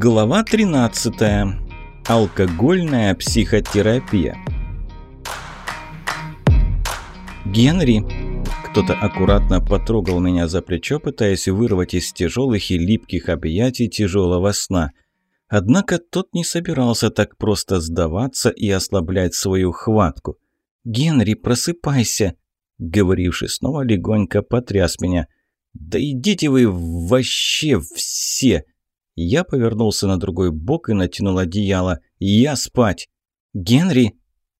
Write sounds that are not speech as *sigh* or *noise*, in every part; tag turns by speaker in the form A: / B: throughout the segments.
A: Глава 13. Алкогольная психотерапия. Генри. Кто-то аккуратно потрогал меня за плечо, пытаясь вырвать из тяжелых и липких объятий тяжелого сна. Однако тот не собирался так просто сдаваться и ослаблять свою хватку. «Генри, просыпайся!» Говоривший снова легонько потряс меня. «Да идите вы вообще все!» Я повернулся на другой бок и натянул одеяло. «Я спать!» «Генри!»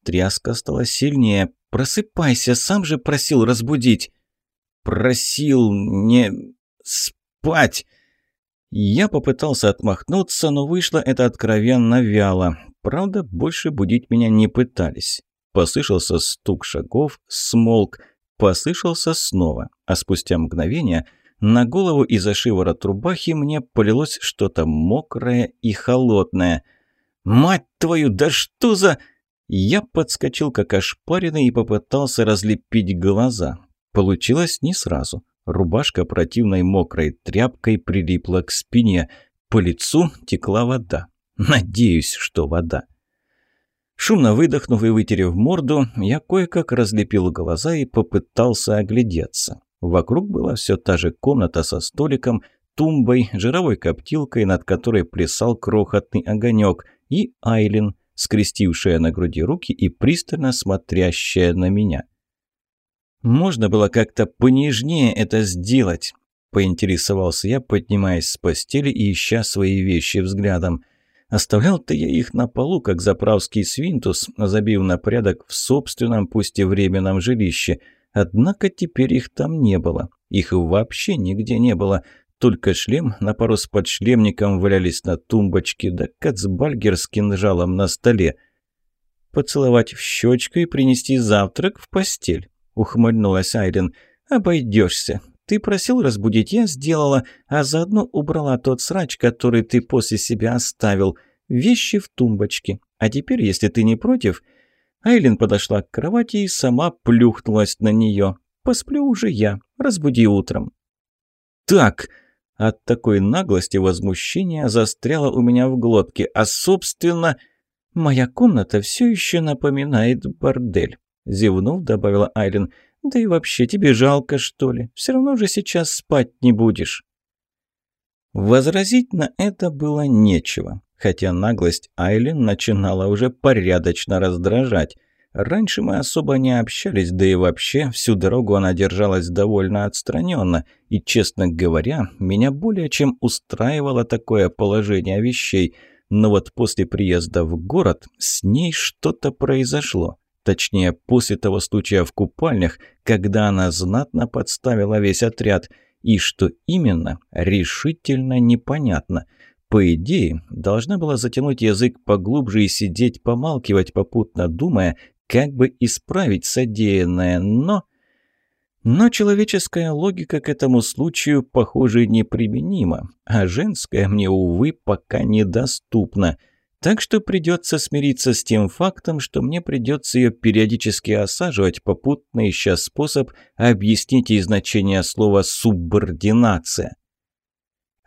A: Тряска стала сильнее. «Просыпайся, сам же просил разбудить!» «Просил не... спать!» Я попытался отмахнуться, но вышло это откровенно вяло. Правда, больше будить меня не пытались. Послышался стук шагов, смолк, послышался снова, а спустя мгновение на голову из-за шиворот рубахи мне полилось что-то мокрое и холодное. «Мать твою, да что за...» Я подскочил как ошпаренный и попытался разлепить глаза. Получилось не сразу. Рубашка противной мокрой тряпкой прилипла к спине. По лицу текла вода. Надеюсь, что вода. Шумно выдохнув и вытерев морду, я кое-как разлепил глаза и попытался оглядеться. Вокруг была все та же комната со столиком, тумбой, жировой коптилкой, над которой плясал крохотный огонек, и Айлин, скрестившая на груди руки и пристально смотрящая на меня. «Можно было как-то понежнее это сделать», – поинтересовался я, поднимаясь с постели и ища свои вещи взглядом. Оставлял-то я их на полу, как заправский свинтус, забив на порядок в собственном, пусть и временном жилище – Однако теперь их там не было. Их вообще нигде не было. Только шлем на пару с подшлемником валялись на тумбочке, да кацбальгер с кинжалом на столе. «Поцеловать в щечку и принести завтрак в постель», — ухмыльнулась Айрин. «Обойдешься. Ты просил разбудить, я сделала, а заодно убрала тот срач, который ты после себя оставил. Вещи в тумбочке. А теперь, если ты не против...» Айлин подошла к кровати и сама плюхнулась на нее. «Посплю уже я. Разбуди утром». «Так!» От такой наглости возмущения застряло у меня в глотке, а, собственно, моя комната все еще напоминает бордель. Зевнув, добавила Айлин. «Да и вообще, тебе жалко, что ли? Все равно же сейчас спать не будешь». Возразить на это было нечего хотя наглость Айлин начинала уже порядочно раздражать. Раньше мы особо не общались, да и вообще всю дорогу она держалась довольно отстраненно, и, честно говоря, меня более чем устраивало такое положение вещей. Но вот после приезда в город с ней что-то произошло. Точнее, после того случая в купальнях, когда она знатно подставила весь отряд. И что именно, решительно непонятно – по идее, должна была затянуть язык поглубже и сидеть помалкивать, попутно думая, как бы исправить содеянное, но... Но человеческая логика к этому случаю, похоже, неприменима, а женская мне, увы, пока недоступна. Так что придется смириться с тем фактом, что мне придется ее периодически осаживать, попутно ища способ объяснить ей значение слова «субординация».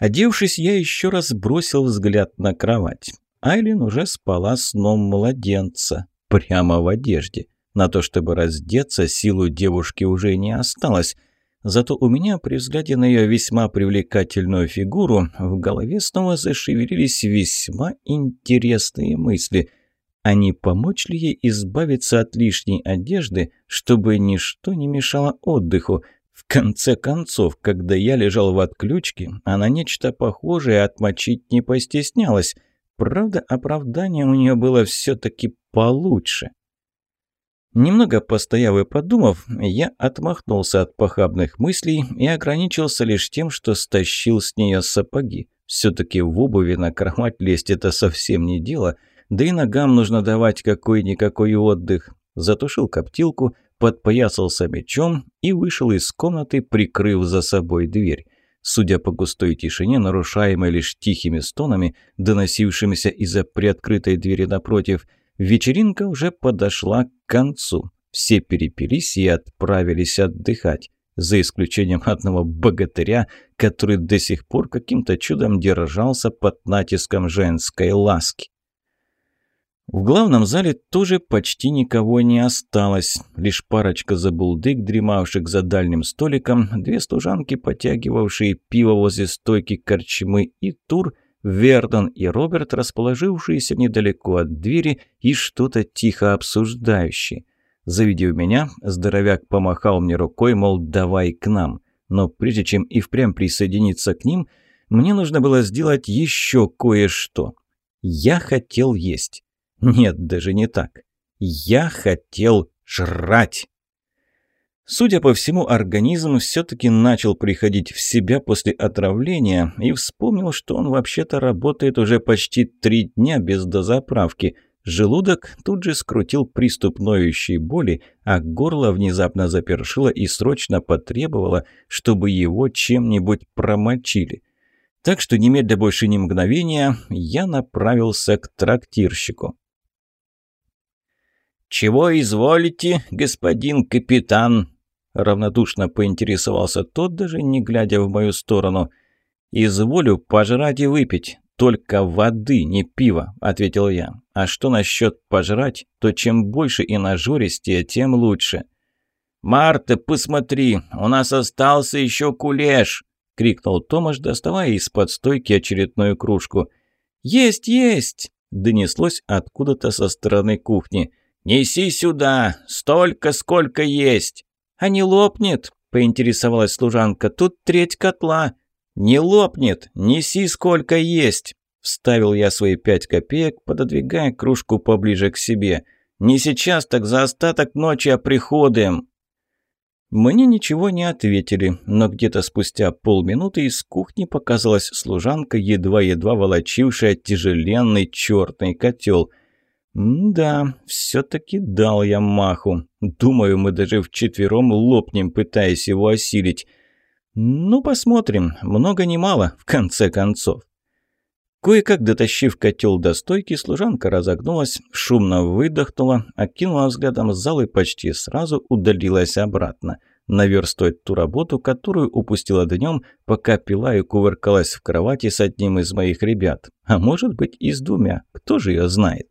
A: Одевшись, я еще раз бросил взгляд на кровать. Айлин уже спала сном младенца, прямо в одежде. На то, чтобы раздеться, силу девушки уже не осталось. Зато у меня при взгляде на ее весьма привлекательную фигуру в голове снова зашевелились весьма интересные мысли. А не помочь ли ей избавиться от лишней одежды, чтобы ничто не мешало отдыху – в конце концов, когда я лежал в отключке, она нечто похожее отмочить не постеснялась. Правда, оправдание у нее было все-таки получше. Немного постояв и подумав, я отмахнулся от похабных мыслей и ограничился лишь тем, что стащил с нее сапоги. Все-таки в обуви на кровать лезть это совсем не дело, да и ногам нужно давать какой-никакой отдых. Затушил коптилку, подпоясался мечом и вышел из комнаты, прикрыв за собой дверь. Судя по густой тишине, нарушаемой лишь тихими стонами, доносившимися из-за приоткрытой двери напротив, вечеринка уже подошла к концу. Все перепились и отправились отдыхать. за исключением одного богатыря, который до сих пор каким-то чудом держался под натиском женской ласки. В главном зале тоже почти никого не осталось. Лишь парочка забулдык, дремавших за дальним столиком, две служанки, потягивавшие пиво возле стойки корчмы, и Тур, Вердон и Роберт, расположившиеся недалеко от двери и что-то тихо обсуждающие. Завидев меня, здоровяк помахал мне рукой, мол, давай к нам. Но прежде чем и впрямь присоединиться к ним, мне нужно было сделать еще кое-что. Я хотел есть. Нет, даже не так. Я хотел жрать. Судя по всему, организм все-таки начал приходить в себя после отравления и вспомнил, что он вообще-то работает уже почти три дня без дозаправки. Желудок тут же скрутил приступ ноющей боли, а горло внезапно запершило и срочно потребовало, чтобы его чем-нибудь промочили. Так что немедля больше ни мгновения я направился к трактирщику. «Чего изволите, господин капитан?» Равнодушно поинтересовался тот, даже не глядя в мою сторону. «Изволю пожрать и выпить, только воды, не пива», — ответил я. «А что насчет пожрать, то чем больше и нажористее, тем лучше». «Марта, посмотри, у нас остался еще кулеш!» — крикнул Томаш, доставая из-под стойки очередную кружку. «Есть, есть!» — донеслось откуда-то со стороны кухни. «Неси сюда! Столько, сколько есть!» «А не лопнет?» – поинтересовалась служанка. «Тут треть котла». «Не лопнет! Неси сколько есть!» Вставил я свои пять копеек, пододвигая кружку поближе к себе. «Не сейчас, так за остаток ночи оприходуем!» Мне ничего не ответили, но где-то спустя полминуты из кухни показалась служанка, едва-едва волочившая тяжеленный черный котел – «Да, все-таки дал я маху. Думаю, мы даже вчетвером лопнем, пытаясь его осилить. Ну, посмотрим. Много не мало, в конце концов». Кое-как дотащив котел до стойки, служанка разогнулась, шумно выдохнула, окинула взглядом зал и почти сразу удалилась обратно. Наверстывать ту работу, которую упустила днем, пока пила и кувыркалась в кровати с одним из моих ребят. А может быть и с двумя, кто же ее знает.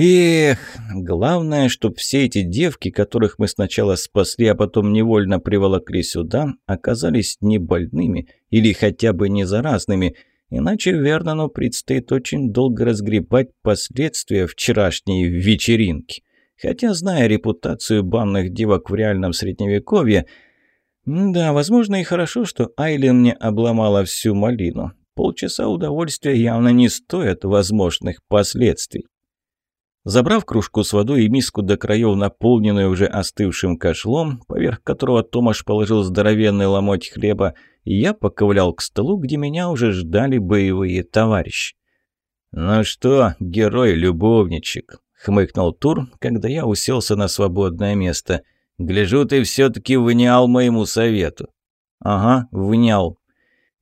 A: Эх, главное, чтоб все эти девки, которых мы сначала спасли, а потом невольно приволокли сюда, оказались не больными или хотя бы не заразными, иначе Вернону предстоит очень долго разгребать последствия вчерашней вечеринки. Хотя, зная репутацию банных девок в реальном средневековье, да, возможно и хорошо, что Айлен мне обломала всю малину. Полчаса удовольствия явно не стоят возможных последствий. Забрав кружку с водой и миску до краев, наполненную уже остывшим кошлом, поверх которого Томаш положил здоровенный ломоть хлеба, я поковылял к столу, где меня уже ждали боевые товарищи. «Ну что, герой-любовничек?» — хмыкнул Тур, когда я уселся на свободное место. «Гляжу, ты все-таки внял моему совету». «Ага, внял»,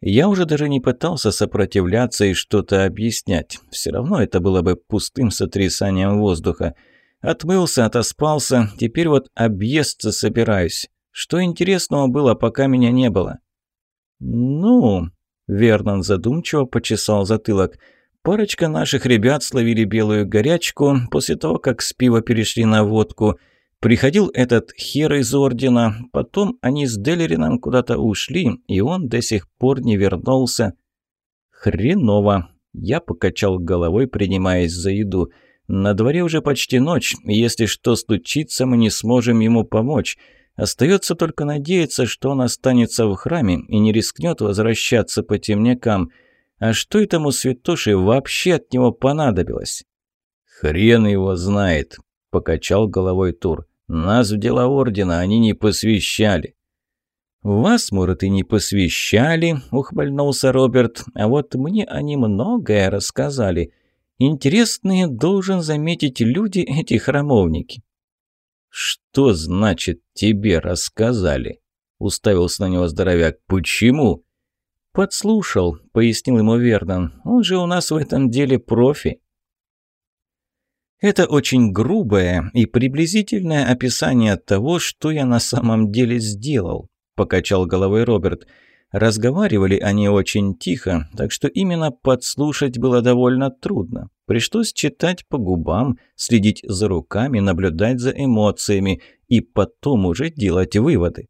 A: я уже даже не пытался сопротивляться и что-то объяснять. Все равно это было бы пустым сотрясанием воздуха. Отмылся, отоспался, теперь вот объесться собираюсь. Что интересного было, пока меня не было? «Ну...» — Вернон задумчиво почесал затылок. «Парочка наших ребят словили белую горячку после того, как с пива перешли на водку». Приходил этот хер из Ордена, потом они с Делерином куда-то ушли, и он до сих пор не вернулся. Хреново. Я покачал головой, принимаясь за еду. На дворе уже почти ночь, если что случится, мы не сможем ему помочь. Остается только надеяться, что он останется в храме и не рискнет возвращаться по темнякам. А что этому святоше вообще от него понадобилось? «Хрен его знает», покачал головой Тур. «Нас в дела Ордена они не посвящали». «Вас, может, и не посвящали», — ухмыльнулся Роберт, «а вот мне они многое рассказали. Интересные, должен заметить, люди эти храмовники». «Что значит тебе рассказали?» — уставился на него здоровяк. «Почему?» «Подслушал», — пояснил ему Вернон. «Он же у нас в этом деле профи». Это очень грубое и приблизительное описание того, что я на самом деле сделал, покачал головой Роберт. Разговаривали они очень тихо, так что именно подслушать было довольно трудно. Пришлось читать по губам, следить за руками, наблюдать за эмоциями и потом уже делать выводы.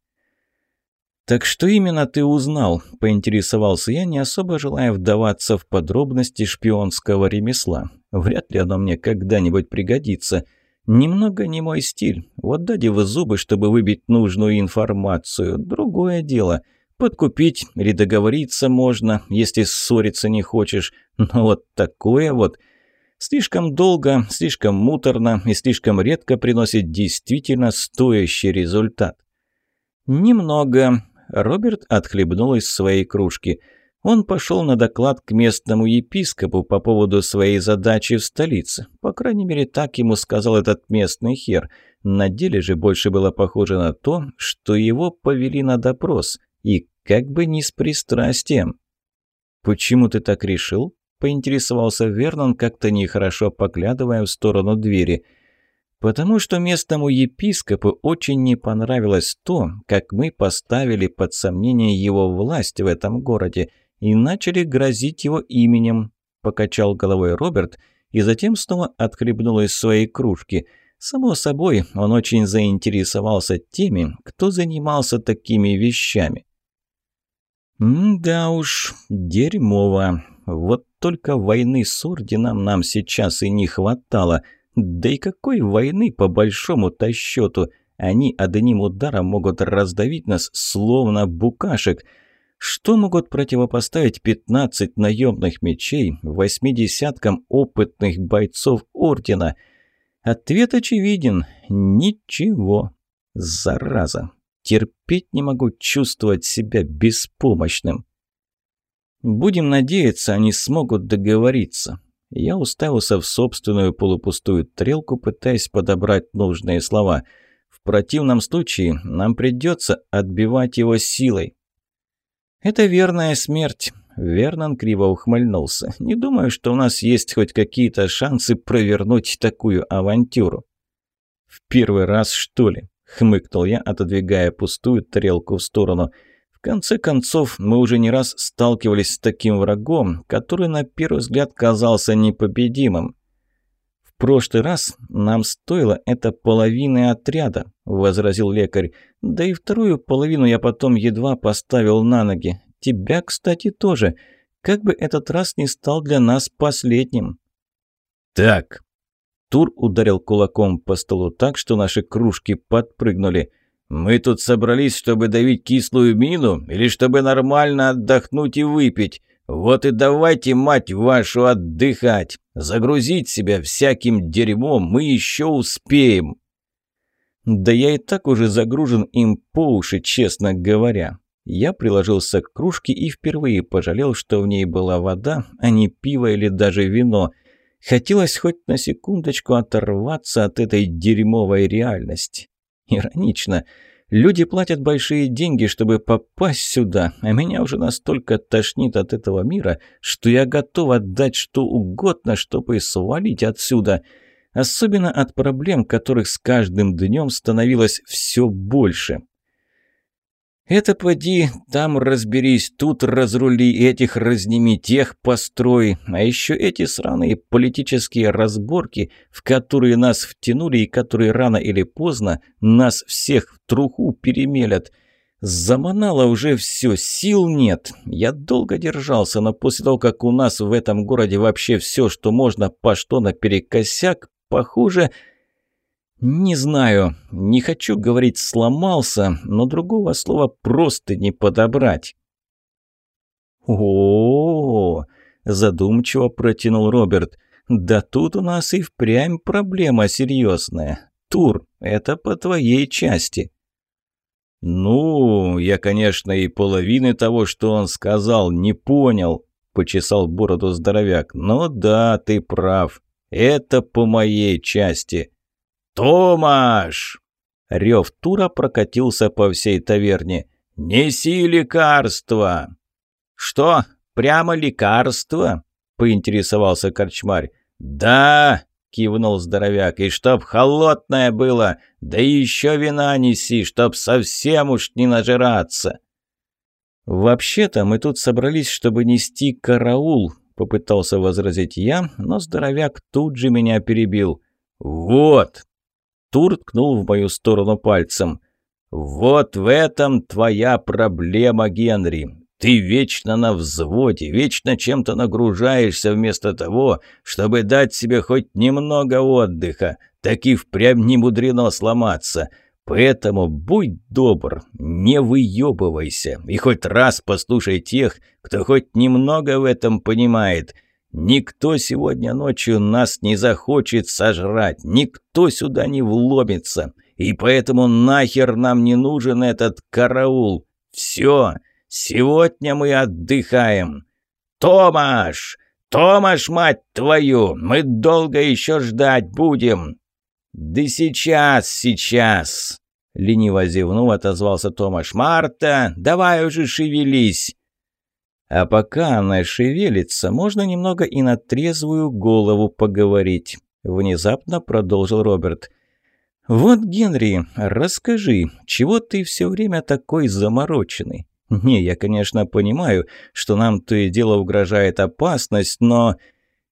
A: «Так что именно ты узнал?» – поинтересовался я, не особо желая вдаваться в подробности шпионского ремесла. Вряд ли оно мне когда-нибудь пригодится. Немного не мой стиль. Вот дать в зубы, чтобы выбить нужную информацию. Другое дело. Подкупить или договориться можно, если ссориться не хочешь. Но вот такое вот... Слишком долго, слишком муторно и слишком редко приносит действительно стоящий результат. «Немного», Роберт отхлебнул из своей кружки. Он пошел на доклад к местному епископу по поводу своей задачи в столице. По крайней мере, так ему сказал этот местный хер. На деле же больше было похоже на то, что его повели на допрос. И как бы не с пристрастием. «Почему ты так решил?» – поинтересовался Вернон, как-то нехорошо поглядывая в сторону двери – Потому что местному епископу очень не понравилось то, как мы поставили под сомнение его власть в этом городе и начали грозить его именем, покачал головой Роберт и затем снова отхлебнул из своей кружки. Само собой, он очень заинтересовался теми, кто занимался такими вещами. «Да уж, дерьмово. Вот только войны с орденом нам сейчас и не хватало», да и какой войны по большому-то счету? Они одним ударом могут раздавить нас, словно букашек. Что могут противопоставить 15 наемных мечей восьмидесяткам опытных бойцов Ордена? Ответ очевиден. Ничего. Зараза. Терпеть не могу чувствовать себя беспомощным. Будем надеяться, они смогут договориться. Я уставился в собственную полупустую тарелку, пытаясь подобрать нужные слова. В противном случае нам придется отбивать его силой. «Это верная смерть», — Вернон криво ухмыльнулся. «Не думаю, что у нас есть хоть какие-то шансы провернуть такую авантюру». «В первый раз, что ли?» — хмыкнул я, отодвигая пустую тарелку в сторону — конце концов, мы уже не раз сталкивались с таким врагом, который на первый взгляд казался непобедимым. «В прошлый раз нам стоило это половины отряда», – возразил лекарь. «Да и вторую половину я потом едва поставил на ноги. Тебя, кстати, тоже. Как бы этот раз не стал для нас последним».
B: «Так».
A: Тур ударил кулаком по столу так, что наши кружки подпрыгнули – «Мы тут собрались, чтобы давить кислую мину или чтобы нормально отдохнуть и выпить? Вот и давайте, мать вашу, отдыхать! Загрузить себя всяким дерьмом мы еще успеем!» «Да я и так уже загружен им по уши, честно говоря». Я приложился к кружке и впервые пожалел, что в ней была вода, а не пиво или даже вино. Хотелось хоть на секундочку оторваться от этой дерьмовой реальности. Иронично. Люди платят большие деньги, чтобы попасть сюда, а меня уже настолько тошнит от этого мира, что я готов отдать что угодно, чтобы свалить отсюда. Особенно от проблем, которых с каждым днем становилось все больше. Это поди, там разберись, тут разрули, этих разними, тех построй. А еще эти сраные политические разборки, в которые нас втянули и которые рано или поздно нас всех в труху перемелят. Заманало уже все, сил нет. Я долго держался, но после того, как у нас в этом городе вообще все, что можно, пошло наперекосяк, похоже... «Не знаю. Не хочу говорить «сломался», но другого слова просто не подобрать». О, -о, -о, задумчиво протянул Роберт. «Да тут у нас и впрямь проблема серьезная. Тур, это по твоей части».
B: «Ну, я, конечно, и половины того, что он сказал, не понял», — почесал бороду здоровяк. «Но да, ты прав. Это по моей части». «Томаш!» Рев Тура прокатился по всей таверне. «Неси лекарство!» «Что, прямо лекарство?» — поинтересовался корчмарь. «Да, — кивнул здоровяк. «И чтоб холодное было, да еще вина неси, чтоб совсем уж не нажираться».
A: «Вообще-то мы тут собрались, чтобы нести караул», — попытался возразить я, но здоровяк тут же меня перебил. «Вот!» — Тур ткнул в мою сторону пальцем. «Вот в этом твоя проблема, Генри. Ты вечно на взводе, вечно чем-то нагружаешься вместо того, чтобы дать себе хоть немного отдыха. Так и впрямь не мудрено сломаться. Поэтому будь добр, не выебывайся и хоть раз послушай тех, кто хоть немного в этом понимает. Никто сегодня ночью нас не захочет сожрать, никто сюда не вломится, и поэтому нахер нам не нужен этот караул. Все, сегодня мы отдыхаем. Томаш! Томаш, мать твою! Мы долго еще ждать будем!» «Да сейчас, сейчас!» Лениво зевнув, отозвался Томаш. «Марта, давай уже шевелись!» А пока она шевелится, можно немного и на трезвую голову поговорить. Внезапно продолжил Роберт. «Вот, Генри, расскажи, чего ты все время такой замороченный? Не, я, конечно, понимаю, что нам то и дело угрожает опасность, но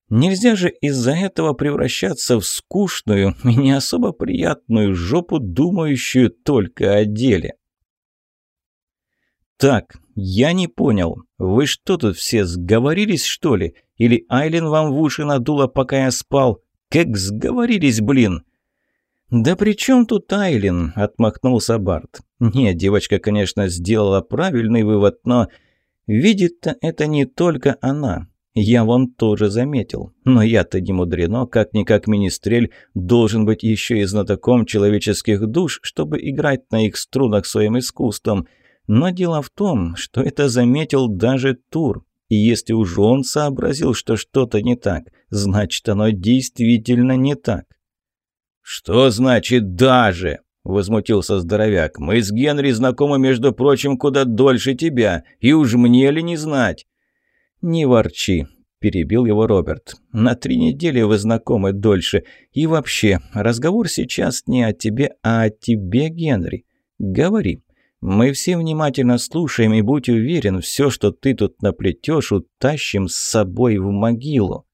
A: нельзя же из-за этого превращаться в скучную и не особо приятную жопу, думающую только о деле». «Так, я не понял. Вы что тут все сговорились, что ли? Или Айлен вам в уши надула, пока я спал? Как сговорились, блин?» «Да при чем тут Айлин?» – отмахнулся Барт. «Не, девочка, конечно, сделала правильный вывод, но видит-то это не только она. Я вон тоже заметил. Но я-то не мудрено, как-никак министрель должен быть еще и знатоком человеческих душ, чтобы играть на их струнах своим искусством». Но дело в том, что это заметил даже Тур. И если уж он сообразил, что что-то не так, значит, оно действительно не так. «Что значит «даже»?» – возмутился здоровяк. «Мы с Генри знакомы, между прочим, куда дольше тебя, и уж мне ли не знать?» «Не ворчи», – перебил его Роберт. «На три недели вы знакомы дольше. И вообще, разговор сейчас не о тебе, а о тебе, Генри. Говори, мы все внимательно слушаем, и будь уверен, все, что ты тут наплетешь, утащим с собой в могилу».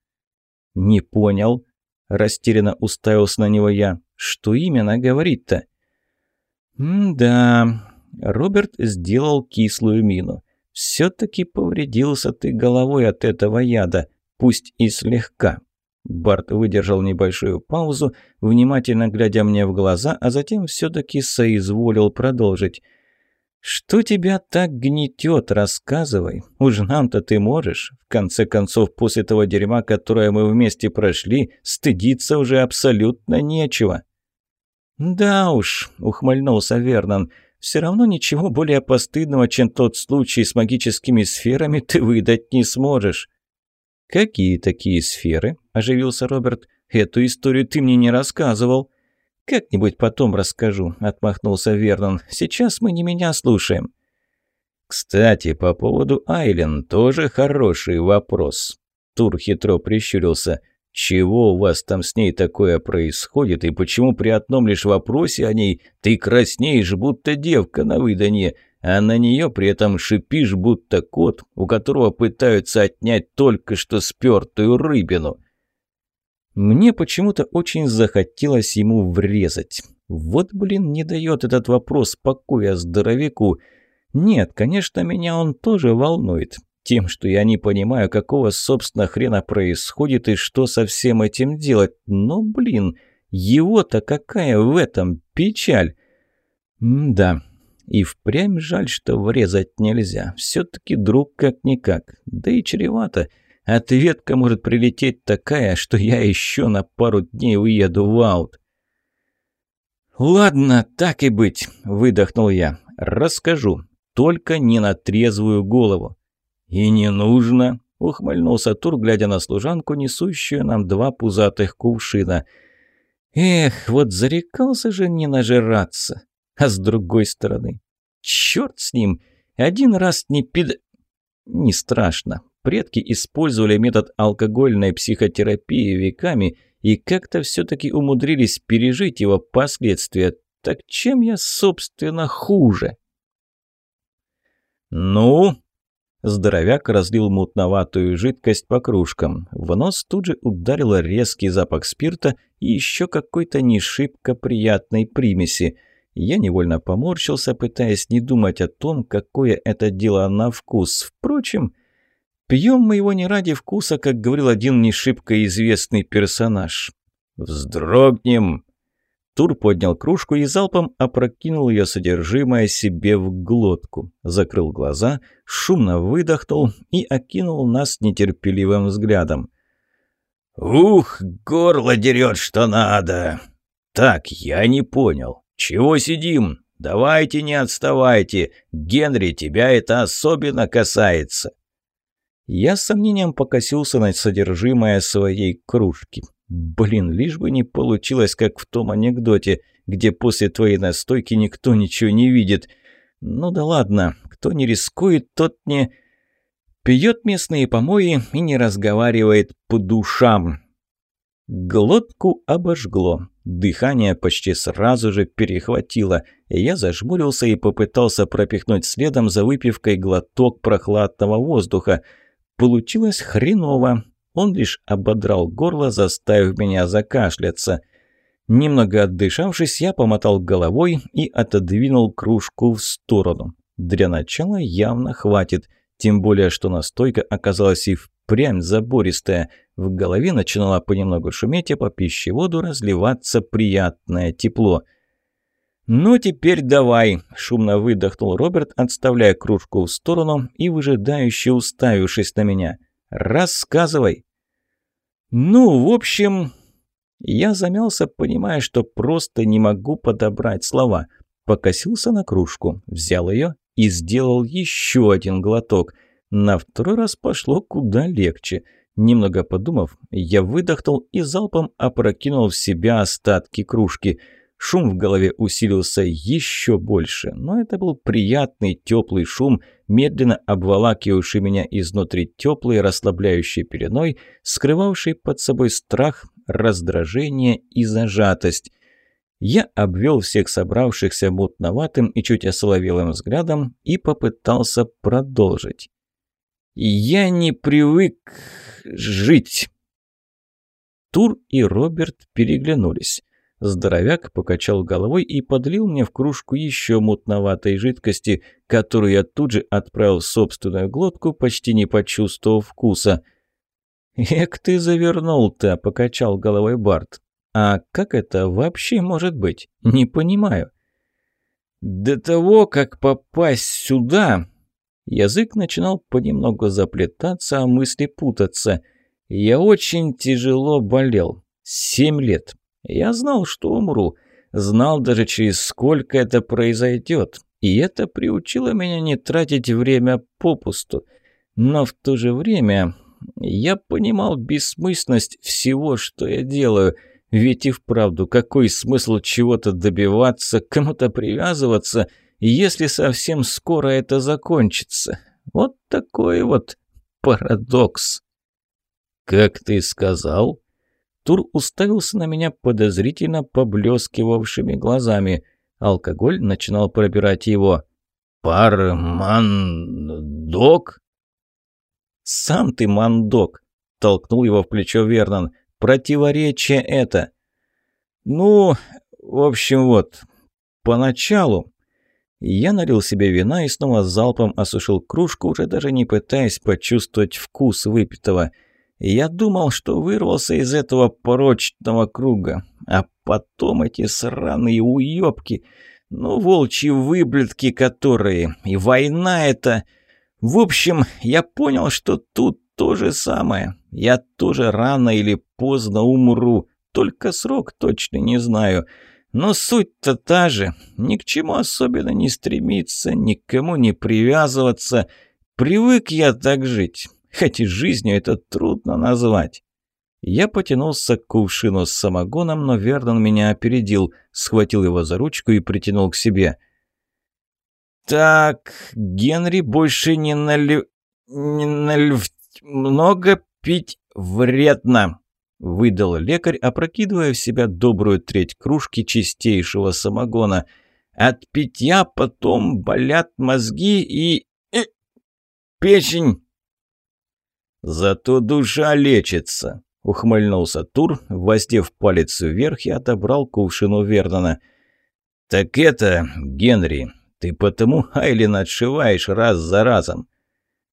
A: «Не понял», – растерянно уставился на него я. «Что именно говорить-то?» «Да...» – Роберт сделал кислую мину. «Все-таки повредился ты головой от этого яда, пусть и слегка». Барт выдержал небольшую паузу, внимательно глядя мне в глаза, а затем все-таки соизволил продолжить – «Что тебя так гнетет? Рассказывай. Уж нам-то ты можешь. В конце концов, после того дерьма, которое мы вместе прошли, стыдиться уже абсолютно нечего». «Да уж», — ухмыльнулся Вернон, — «все равно ничего более постыдного, чем тот случай с магическими сферами, ты выдать не сможешь». «Какие такие сферы?» – оживился Роберт. «Эту историю ты мне не рассказывал». «Как-нибудь потом расскажу», — отмахнулся Вернон. «Сейчас мы не меня слушаем». «Кстати, по поводу Айлен тоже хороший вопрос». Тур хитро прищурился. «Чего у вас там с ней такое происходит, и почему при одном лишь вопросе о ней ты краснеешь, будто девка на выданье, а на нее при этом шипишь, будто кот, у которого пытаются отнять только что спертую рыбину?» Мне почему-то очень захотелось ему врезать. Вот, блин, не дает этот вопрос покоя здоровяку. Нет, конечно, меня он тоже волнует. Тем, что я не понимаю, какого, собственно, хрена происходит и что со всем этим делать. Но, блин, его-то какая в этом печаль? М да, и впрямь жаль, что врезать нельзя. Все-таки друг как-никак. Да и чревато. Ответка может прилететь такая, что я еще на пару дней уеду в аут. «Ладно, так и быть», – выдохнул я. «Расскажу, только не на трезвую голову». «И не нужно», – ухмыльнулся Тур, глядя на служанку, несущую нам два пузатых кувшина. «Эх, вот зарекался же не нажираться. А с другой стороны, черт с ним, один раз не пид... Не страшно, Предки использовали метод алкогольной психотерапии веками, и как-то все-таки умудрились пережить его последствия. Так чем я, собственно, хуже?
B: «Ну?» Здоровяк разлил мутноватую жидкость по кружкам. В нос тут же ударил резкий запах спирта и еще какой-то не шибко приятной примеси. Я невольно поморщился, пытаясь не думать о том, какое это дело на вкус. Впрочем, пьем мы его не ради вкуса, как говорил один не шибко известный персонаж. «Вздрогнем!» Тур поднял кружку и залпом опрокинул ее содержимое себе в глотку. Закрыл глаза, шумно выдохнул и окинул нас нетерпеливым взглядом. «Ух, горло дерет, что надо!» «Так, я не понял. Чего сидим? Давайте не отставайте. Генри, тебя это особенно касается». Я с сомнением покосился на содержимое своей кружки. Блин, лишь бы не получилось, как в том анекдоте, где после твоей настойки никто ничего не видит. Ну да ладно, кто не рискует, тот не... Пьет местные помои и не разговаривает по душам. Глотку обожгло. Дыхание почти сразу же перехватило. Я зажмурился и попытался пропихнуть следом за выпивкой глоток прохладного воздуха. Получилось хреново. Он лишь ободрал горло, заставив меня закашляться. Немного отдышавшись, я помотал головой и отодвинул кружку в сторону. Для начала явно хватит, тем более, что настойка оказалась и впрямь забористая. В голове начинало понемногу шуметь, а по пищеводу разливаться приятное тепло. «Ну, теперь давай!» – шумно выдохнул Роберт, отставляя кружку в сторону и выжидающе уставившись на меня – Рассказывай. Ну, в общем, я замялся, понимая, что просто не могу подобрать слова. Покосился на кружку, взял ее и сделал еще один глоток. На второй раз пошло куда легче. Немного подумав, я выдохнул и залпом опрокинул в себя остатки кружки – Шум в голове усилился еще больше, но это был приятный теплый шум, медленно обволакивавший меня изнутри теплой расслабляющей пеленой, скрывавший под собой страх, раздражение и зажатость. Я обвел всех собравшихся мутноватым и чуть осоловелым взглядом и попытался продолжить. «Я не привык жить». Тур и Роберт переглянулись. Здоровяк покачал головой и подлил мне в кружку еще мутноватой жидкости, которую я тут же отправил в собственную глотку, почти не почувствовав вкуса. «Эк ты завернул-то!» – покачал головой Барт. «А как это вообще может быть? Не понимаю». «До того, как попасть сюда...» Язык начинал понемногу заплетаться, а мысли путаться. «Я очень тяжело болел. Семь лет. Я знал, что умру, знал даже через сколько это произойдет, и это приучило меня не тратить время попусту. Но в то же время я понимал бессмысленность всего, что я делаю, ведь и вправду, какой смысл чего-то добиваться, кому-то привязываться, если совсем скоро это закончится? Вот такой вот парадокс. «Как ты сказал?» Тур уставился на меня подозрительно поблескивавшими глазами. Алкоголь начинал пробирать его. «Пар-ман-док?» «Сам ты мандок!» – толкнул его в плечо Вернон. «Противоречие это!» «Ну, в общем, вот, поначалу...» Я налил себе вина и снова залпом осушил кружку, уже даже не пытаясь почувствовать вкус выпитого – я думал, что вырвался из этого порочного круга. А потом эти сраные уёбки, ну, волчьи выблядки которые, и война это... В общем, я понял, что тут то же самое. Я тоже рано или поздно умру, только срок точно не знаю. Но суть-то та же. Ни к чему особенно не стремиться, ни к кому не привязываться. Привык я так жить. Хоть и жизнью это трудно назвать. Я потянулся к кувшину с самогоном, но Вернон меня опередил, схватил его за ручку и притянул к себе. «Так, Генри больше не налив... не налив... много пить вредно»,
A: выдал лекарь, опрокидывая в себя добрую треть кружки чистейшего самогона. «От питья потом болят мозги и... и... печень!» «Зато душа лечится», — ухмыльнулся Тур, воздев палец вверх и отобрал кувшин у Вернона. «Так это, Генри, ты потому Айлин отшиваешь раз за разом».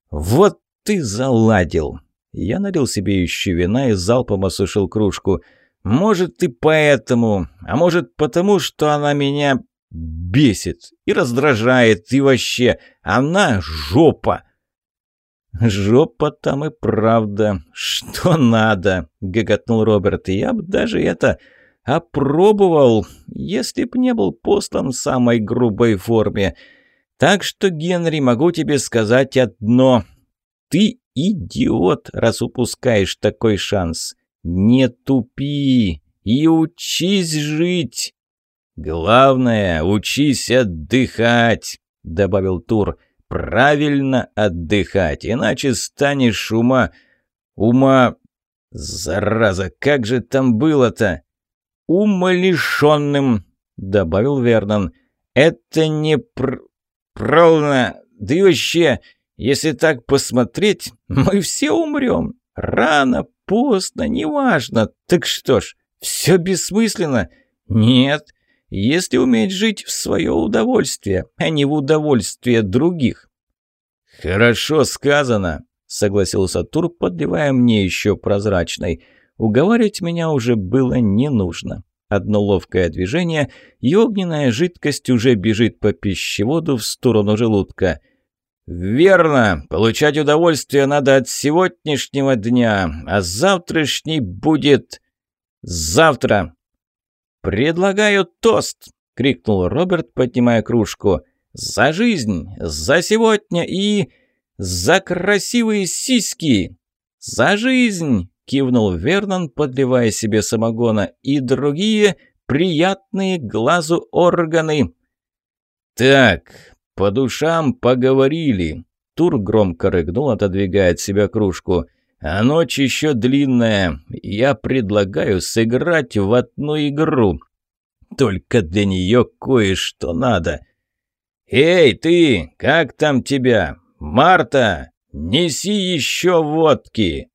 A: «Вот ты заладил!» Я налил себе еще вина и залпом осушил кружку. «Может, ты поэтому, а может, потому, что она меня бесит и раздражает, и вообще, она жопа!» «Жопа там и правда, что надо!» — гоготнул Роберт. «Я б даже это опробовал, если б не был послан в самой грубой форме. Так что, Генри, могу тебе сказать одно. Ты идиот, раз упускаешь такой шанс. Не тупи и учись жить!» «Главное, учись отдыхать!» — добавил Тур правильно отдыхать, иначе станешь ума... ума... Зараза, как же там было-то? Умалишенным, добавил Вернон. Это не пр... правильно, да и вообще, если так посмотреть, *laughs* мы все умрем. Рано, поздно, неважно. Так что ж, все бессмысленно? Нет, если уметь жить в свое удовольствие, а не в удовольствие других. «Хорошо сказано», — согласился Тур, подливая мне еще прозрачной. Уговаривать меня уже было не нужно. Одно ловкое движение, и огненная жидкость уже бежит по пищеводу в сторону желудка. «Верно! Получать удовольствие надо от сегодняшнего дня, а завтрашний будет... завтра!» «Предлагаю тост!» — крикнул Роберт, поднимая кружку. «За жизнь! За сегодня и... за красивые сиськи! За жизнь!» — кивнул Вернон, подливая себе самогона. «И другие приятные глазу органы!» «Так, по душам поговорили!» Тур громко рыгнул, отодвигая от себя кружку. А ночь еще длинная. Я предлагаю сыграть в одну игру. Только для нее кое-что надо. Эй, ты, как там тебя? Марта, неси еще водки!»